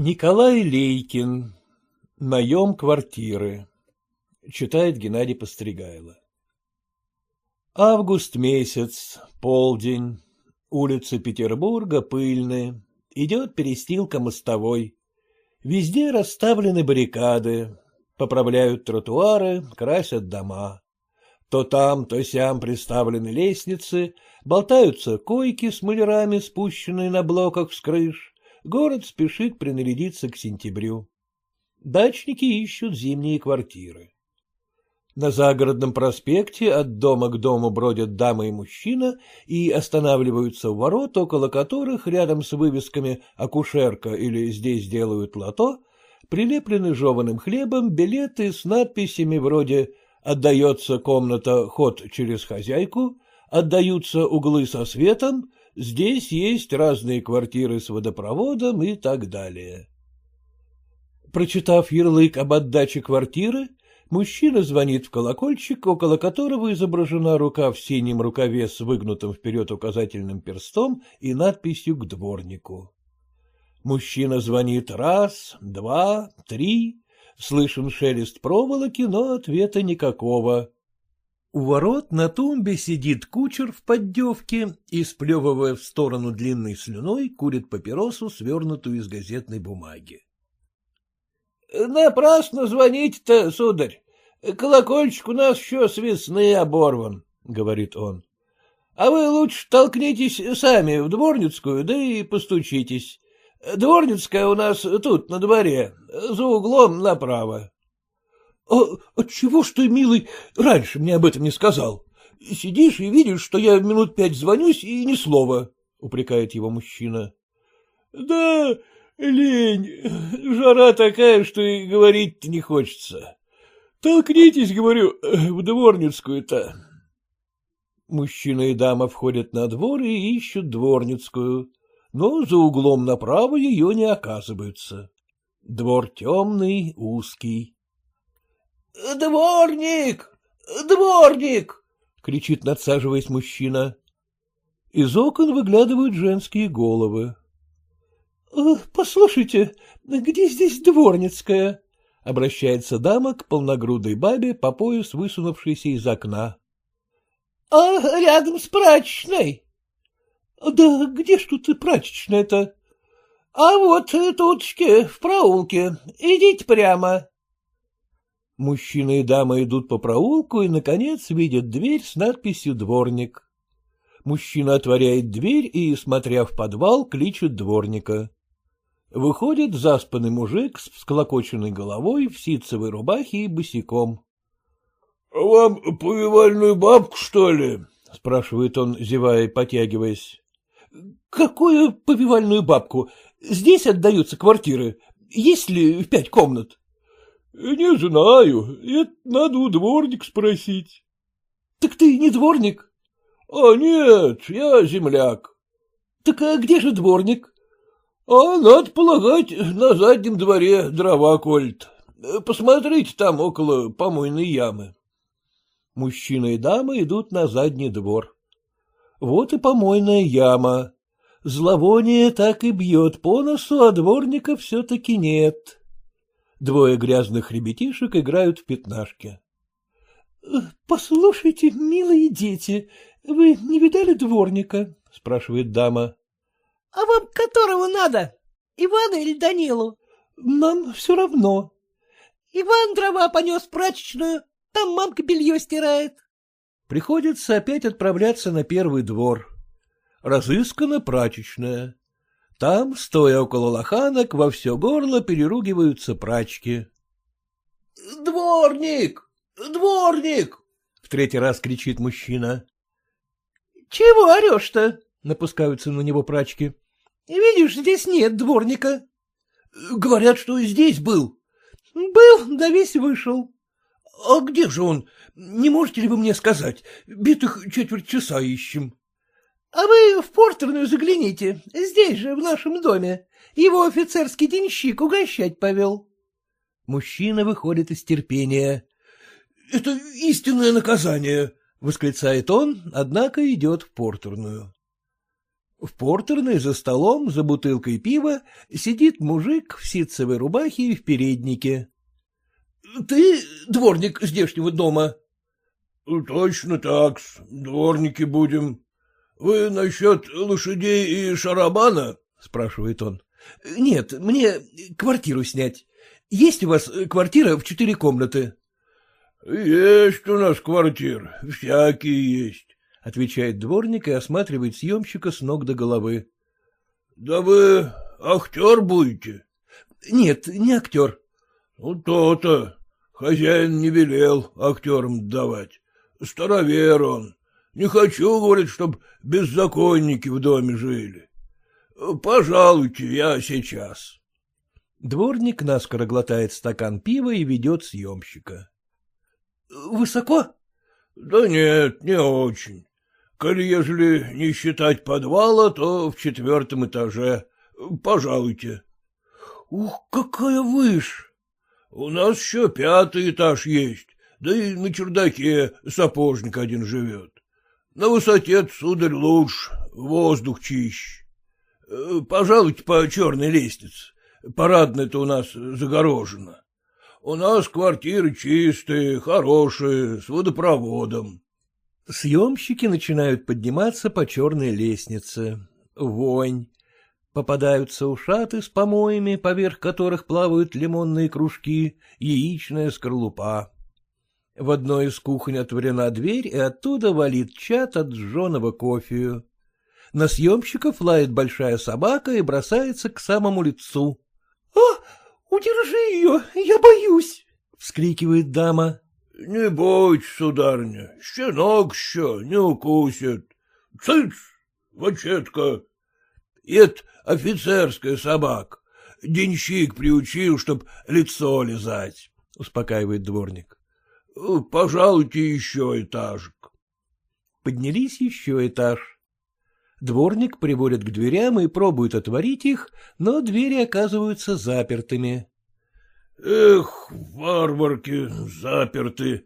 Николай Лейкин. Наем квартиры. Читает Геннадий Постригайло. Август месяц, полдень. Улицы Петербурга пыльные. Идет перестилка мостовой. Везде расставлены баррикады. Поправляют тротуары, красят дома. То там, то сям приставлены лестницы, болтаются койки с малярами, спущенные на блоках с крыш. Город спешит принарядиться к сентябрю. Дачники ищут зимние квартиры. На загородном проспекте от дома к дому бродят дама и мужчина и останавливаются у ворот, около которых, рядом с вывесками «Акушерка» или «Здесь делают лото», прилеплены жеваным хлебом билеты с надписями вроде «Отдается комната ход через хозяйку», «Отдаются углы со светом», «Здесь есть разные квартиры с водопроводом» и так далее. Прочитав ярлык об отдаче квартиры, Мужчина звонит в колокольчик, около которого изображена рука в синем рукаве с выгнутым вперед указательным перстом и надписью «К дворнику». Мужчина звонит раз, два, три, слышен шелест проволоки, но ответа никакого. У ворот на тумбе сидит кучер в поддевке и, сплевывая в сторону длинной слюной, курит папиросу, свернутую из газетной бумаги. — Напрасно звонить-то, сударь. Колокольчик у нас еще с весны оборван, — говорит он. — А вы лучше толкнитесь сами в дворницкую, да и постучитесь. Дворницкая у нас тут, на дворе, за углом направо. — А отчего ж ты, милый, раньше мне об этом не сказал? Сидишь и видишь, что я минут пять звонюсь, и ни слова, — упрекает его мужчина. — Да, Лень, жара такая, что и говорить не хочется. Толкнитесь, говорю, в дворницкую-то. Мужчина и дама входят на двор и ищут дворницкую, но за углом направо ее не оказываются. Двор темный, узкий. — Дворник! Дворник! — кричит, надсаживаясь мужчина. Из окон выглядывают женские головы. Э, — Послушайте, где здесь дворницкая? — обращается дама к полногрудой бабе, по пояс высунувшейся из окна. — А рядом с прачечной. — Да где ж тут прачечная-то? — А вот туточки, в проулке. Идите прямо. Мужчина и дама идут по проулку и, наконец, видят дверь с надписью «Дворник». Мужчина отворяет дверь и, смотря в подвал, кличет дворника. Выходит заспанный мужик с всклокоченной головой в ситцевой рубахе и босиком. — Вам повивальную бабку, что ли? — спрашивает он, зевая и потягиваясь. — Какую повивальную бабку? Здесь отдаются квартиры. Есть ли в пять комнат? — Не знаю. Это надо у дворника спросить. — Так ты не дворник? — А нет, я земляк. — Так а где же дворник? А, надо полагать, на заднем дворе дрова колет. Посмотрите там около помойной ямы. Мужчина и дама идут на задний двор. Вот и помойная яма. Зловоние так и бьет по носу, а дворника все-таки нет. Двое грязных ребятишек играют в пятнашки. — Послушайте, милые дети, вы не видали дворника? — спрашивает дама. — А вам которого надо? Ивана или Данилу? — Нам все равно. — Иван дрова понес в прачечную, там мамка белье стирает. Приходится опять отправляться на первый двор. Разыскана прачечная. Там, стоя около лоханок, во все горло переругиваются прачки. — Дворник! Дворник! — в третий раз кричит мужчина. — Чего орешь-то? — напускаются на него прачки. — Видишь, здесь нет дворника. — Говорят, что и здесь был. — Был, да весь вышел. — А где же он? Не можете ли вы мне сказать? Битых четверть часа ищем. — А вы в портерную загляните, здесь же, в нашем доме. Его офицерский денщик угощать повел. Мужчина выходит из терпения. — Это истинное наказание! — восклицает он, однако идет в портерную. В портерной за столом, за бутылкой пива, сидит мужик в ситцевой рубахе и в переднике. — Ты дворник здешнего дома? — Точно так дворники будем. Вы насчет лошадей и шарабана? — спрашивает он. — Нет, мне квартиру снять. Есть у вас квартира в четыре комнаты? — Есть у нас квартир, всякие есть, — отвечает дворник и осматривает съемщика с ног до головы. — Да вы актер будете? — Нет, не актер. — Ну, то-то. Хозяин не велел актерам давать. Старовер он. Не хочу, говорит, чтоб беззаконники в доме жили. Пожалуйте, я сейчас. Дворник наскоро глотает стакан пива и ведет съемщика. — Высоко? — Да нет, не очень. Коли ежели не считать подвала, то в четвертом этаже. Пожалуйте. — Ух, какая выш! — У нас еще пятый этаж есть, да и на чердаке сапожник один живет. На высоте, сударь, лучше, воздух чище. Пожалуйте по черной лестнице. Парадная-то у нас загорожена. У нас квартиры чистые, хорошие, с водопроводом. Съемщики начинают подниматься по черной лестнице. Вонь. Попадаются ушаты с помоями, поверх которых плавают лимонные кружки, яичная скорлупа. В одной из кухонь отворена дверь, и оттуда валит чат от сжженного кофею. На съемщиков лает большая собака и бросается к самому лицу. — А, удержи ее, я боюсь! — вскрикивает дама. — Не бойтесь, сударыня, щенок еще не укусит. Цыц, вочетка. Это офицерская собака. Денщик приучил, чтоб лицо лизать, — успокаивает дворник. — Пожалуйте еще этажик. Поднялись еще этаж. Дворник приводит к дверям и пробует отворить их, но двери оказываются запертыми. — Эх, варварки заперты,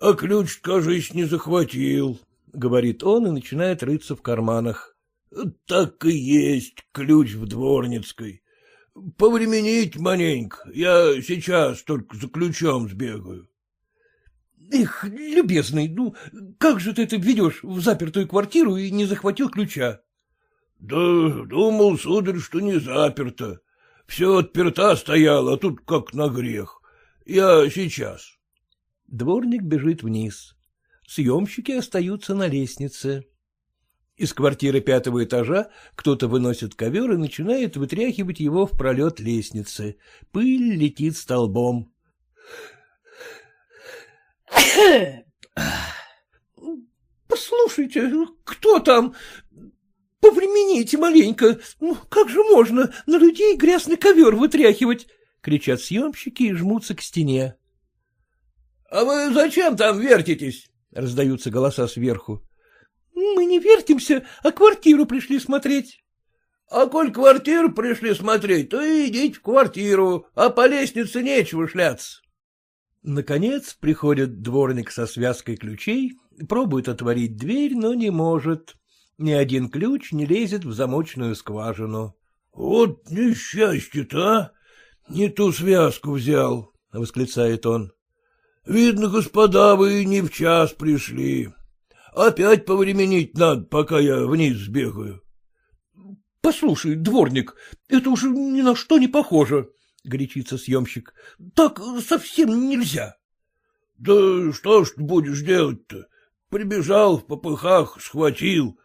а ключ, кажись, не захватил, — говорит он и начинает рыться в карманах. — Так и есть ключ в дворницкой. Повременить маленько, я сейчас только за ключом сбегаю. — Эх, любезный, ну как же ты это ведешь в запертую квартиру и не захватил ключа? — Да думал, сударь, что не заперто. Все отперта стояла, а тут как на грех. Я сейчас. Дворник бежит вниз. Съемщики остаются на лестнице. Из квартиры пятого этажа кто-то выносит ковер и начинает вытряхивать его в пролет лестницы. Пыль летит столбом. Послушайте, кто там? Повремените маленько. Ну, как же можно на людей грязный ковер вытряхивать? Кричат съемщики и жмутся к стене. — А вы зачем там вертитесь? — раздаются голоса сверху. — Мы не вертимся, а квартиру пришли смотреть. — А коль квартиру пришли смотреть, то идите в квартиру, а по лестнице нечего шляться. Наконец приходит дворник со связкой ключей, пробует отворить дверь, но не может. Ни один ключ не лезет в замочную скважину. — Вот несчастье-то, а! Не ту связку взял, — восклицает он. — Видно, господа, вы не в час пришли. Опять повременить надо, пока я вниз сбегаю. — Послушай, дворник, это уже ни на что не похоже, — горячится съемщик. — Так совсем нельзя. — Да что ж ты будешь делать-то? Прибежал в попыхах, схватил.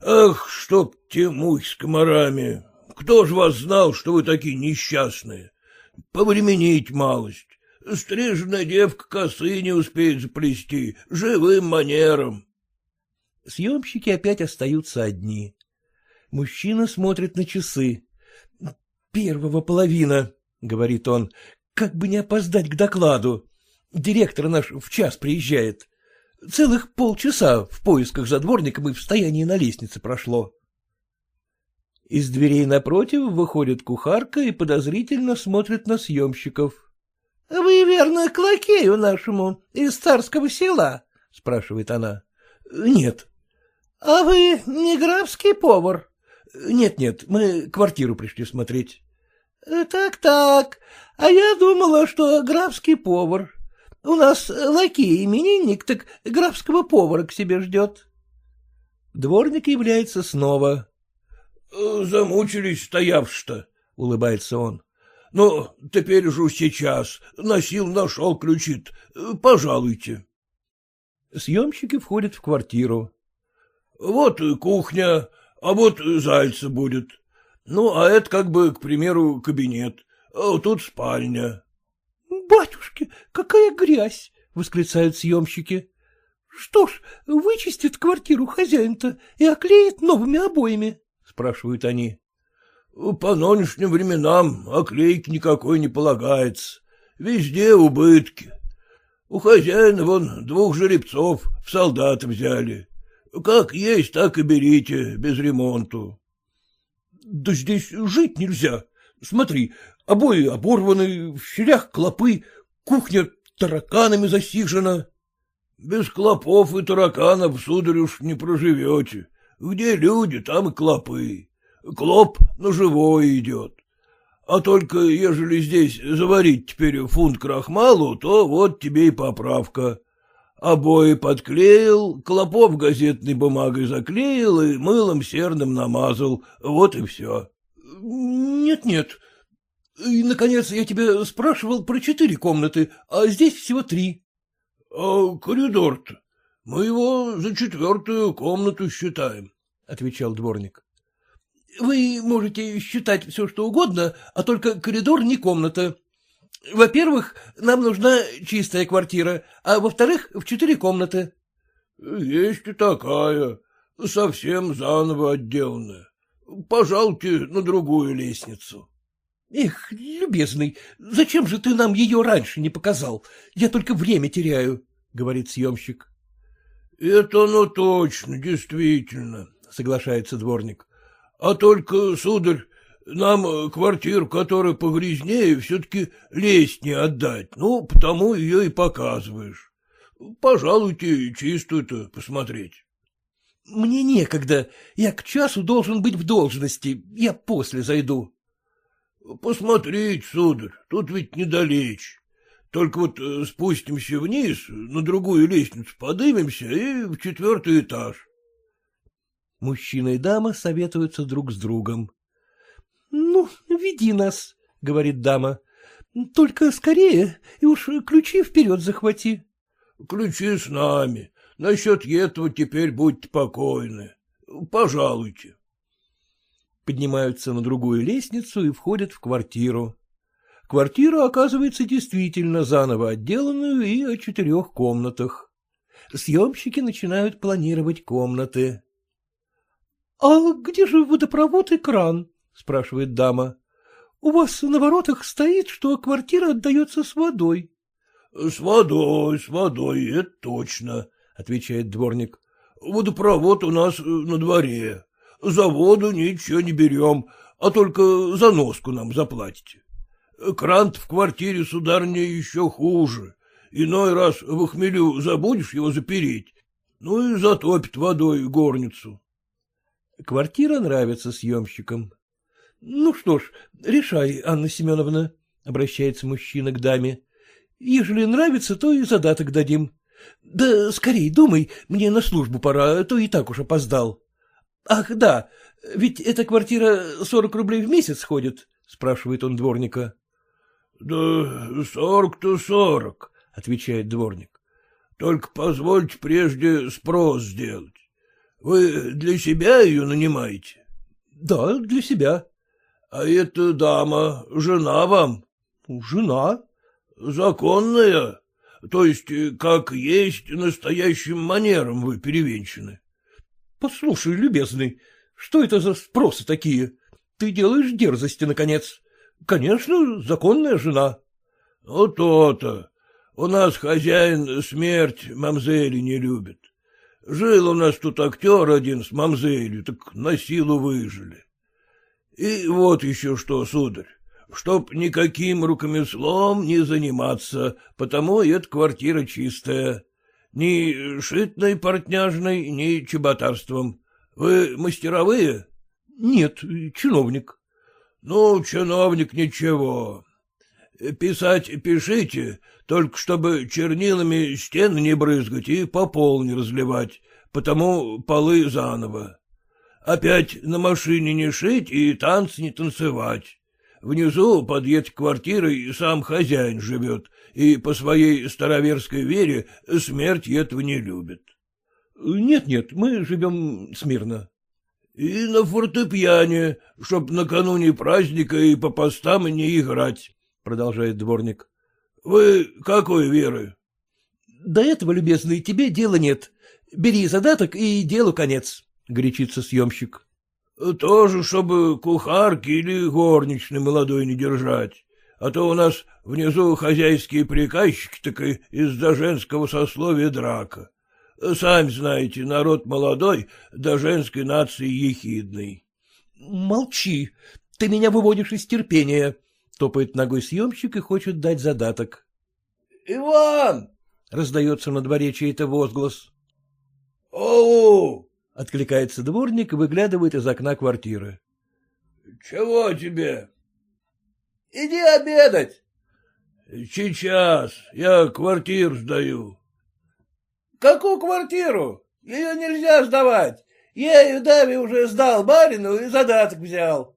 Ах, чтоб те мухи с комарами! Кто ж вас знал, что вы такие несчастные? Повременить малость. Стриженная девка косы не успеет заплести, живым манером. Съемщики опять остаются одни. Мужчина смотрит на часы. — Первого половина, — говорит он, — как бы не опоздать к докладу. Директор наш в час приезжает. Целых полчаса в поисках за дворником и в стоянии на лестнице прошло. Из дверей напротив выходит кухарка и подозрительно смотрит на съемщиков. — Вы, верно, к лакею нашему из царского села? — спрашивает она. — Нет. — А вы не графский повар? Нет-нет, мы квартиру пришли смотреть. Так-так, а я думала, что графский повар. У нас лакей именинник, так графского повара к себе ждет. Дворник является снова. — Замучились, стоявши-то, — улыбается он. — Ну, теперь же сейчас. Носил, нашел ключит. Пожалуйте. Съемщики входят в квартиру. — Вот кухня, а вот зайца будет. Ну, а это как бы, к примеру, кабинет. А тут спальня. — Батюшки, какая грязь! — восклицают съемщики. — Что ж, вычистит квартиру хозяин-то и оклеит новыми обоями? — спрашивают они. — По нынешним временам оклейки никакой не полагается. Везде убытки. У хозяина вон двух жеребцов в солдаты взяли. Как есть, так и берите, без ремонту. — Да здесь жить нельзя. Смотри, обои оборваны, в щелях клопы, кухня тараканами засижена. — Без клопов и тараканов, сударь, уж не проживете. Где люди, там и клопы. Клоп на живое идет. А только ежели здесь заварить теперь фунт крахмалу, то вот тебе и поправка. Обои подклеил, клопов газетной бумагой заклеил и мылом серным намазал. Вот и все. Нет-нет. И, наконец, я тебя спрашивал про четыре комнаты, а здесь всего три. А коридор-то? Мы его за четвертую комнату считаем, — отвечал дворник. — Вы можете считать все, что угодно, а только коридор не комната. Во-первых, нам нужна чистая квартира, а во-вторых, в четыре комнаты. — Есть и такая, совсем заново отделанная. Пожалуйте на другую лестницу. — Эх, любезный, зачем же ты нам ее раньше не показал? Я только время теряю, — говорит съемщик. — Это оно точно, действительно, — соглашается дворник. — А только, сударь, нам квартиру, которая погрязнее, все-таки лезть не отдать, ну, потому ее и показываешь. Пожалуйте чистую-то посмотреть. — Мне некогда. Я к часу должен быть в должности. Я после зайду. — Посмотреть, сударь, тут ведь недалече. Только вот э, спустимся вниз, на другую лестницу подымемся и в четвертый этаж. Мужчина и дама советуются друг с другом. — Ну, веди нас, — говорит дама. — Только скорее, и уж ключи вперед захвати. — Ключи с нами. Насчет этого теперь будьте покойны. Пожалуйте. Поднимаются на другую лестницу и входят в квартиру. Квартира оказывается действительно заново отделанную и о четырех комнатах. Съемщики начинают планировать комнаты. — А где же водопровод и кран? — спрашивает дама. — У вас на воротах стоит, что квартира отдается с водой. — С водой, с водой, это точно, — отвечает дворник. — Водопровод у нас на дворе. За воду ничего не берем, а только за носку нам заплатите. Крант в квартире, сударыня, еще хуже. Иной раз в хмелю забудешь его запереть, ну и затопит водой горницу. Квартира нравится съемщикам. — Ну что ж, решай, Анна Семеновна, — обращается мужчина к даме. — Ежели нравится, то и задаток дадим. Да скорей думай, мне на службу пора, а то и так уж опоздал. — Ах, да, ведь эта квартира сорок рублей в месяц ходит, — спрашивает он дворника. — Да сорок-то сорок, — отвечает дворник. — Только позвольте прежде спрос сделать. Вы для себя ее нанимаете? — Да, для себя. — А эта дама жена вам? — Жена. — Законная? То есть, как есть, настоящим манером вы перевенчаны? — Послушай, любезный, что это за спросы такие? Ты делаешь дерзости, наконец. Конечно, законная жена. — Ну, то-то. У нас хозяин смерть мамзели не любит. Жил у нас тут актер один с мамзелью, так на силу выжили. И вот еще что, сударь, чтоб никаким рукомеслом не заниматься, потому эта квартира чистая. Ни шитной портняжной, ни чеботарством. Вы мастеровые? — Нет, чиновник. — Ну, чиновник ничего. Писать пишите, только чтобы чернилами стены не брызгать и по полу не разливать, потому полы заново. Опять на машине не шить и танцы не танцевать. Внизу под этой квартирой сам хозяин живет, и по своей староверской вере смерть этого не любит. Нет, — Нет-нет, мы живем смирно. — И на фортепиане, чтоб накануне праздника и по постам не играть, — продолжает дворник. — Вы какой веры? — До этого, любезный, тебе дела нет. Бери задаток и делу конец, — горячится съемщик. — Тоже, чтобы кухарки или горничной молодой не держать. А то у нас внизу хозяйские приказчики, так и из-за женского сословия драка. Сами знаете, народ молодой, до женской нации ехидный. — Молчи, ты меня выводишь из терпения, — топает ногой съемщик и хочет дать задаток. — Иван! — раздается на дворе чей-то возглас. — Оу! — откликается дворник и выглядывает из окна квартиры. — Чего тебе? — Иди обедать. — Сейчас, я квартиру сдаю. — Какую квартиру? Ее нельзя сдавать. Я ее Дави уже сдал барину и задаток взял.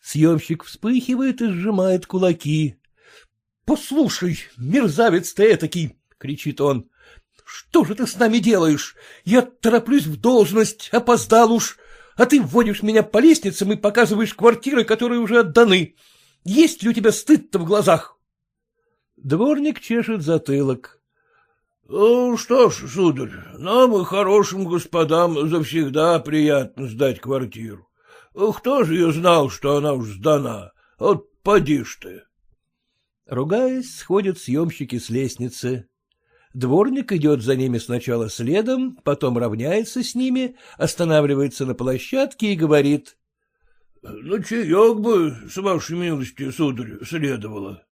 Съемщик вспыхивает и сжимает кулаки. — Послушай, мерзавец ты этакий! — кричит он. Что же ты с нами делаешь? Я тороплюсь в должность, опоздал уж, а ты вводишь меня по лестницам и показываешь квартиры, которые уже отданы. Есть ли у тебя стыд-то в глазах? Дворник чешет затылок. — Ну, что ж, сударь, нам, хорошим господам, завсегда приятно сдать квартиру. Кто же ее знал, что она уж сдана? Вот поди ж ты. Ругаясь, сходят съемщики с лестницы. Дворник идет за ними сначала следом, потом равняется с ними, останавливается на площадке и говорит. — Ну, чаек бы, с вашей милостью, сударь, следовало.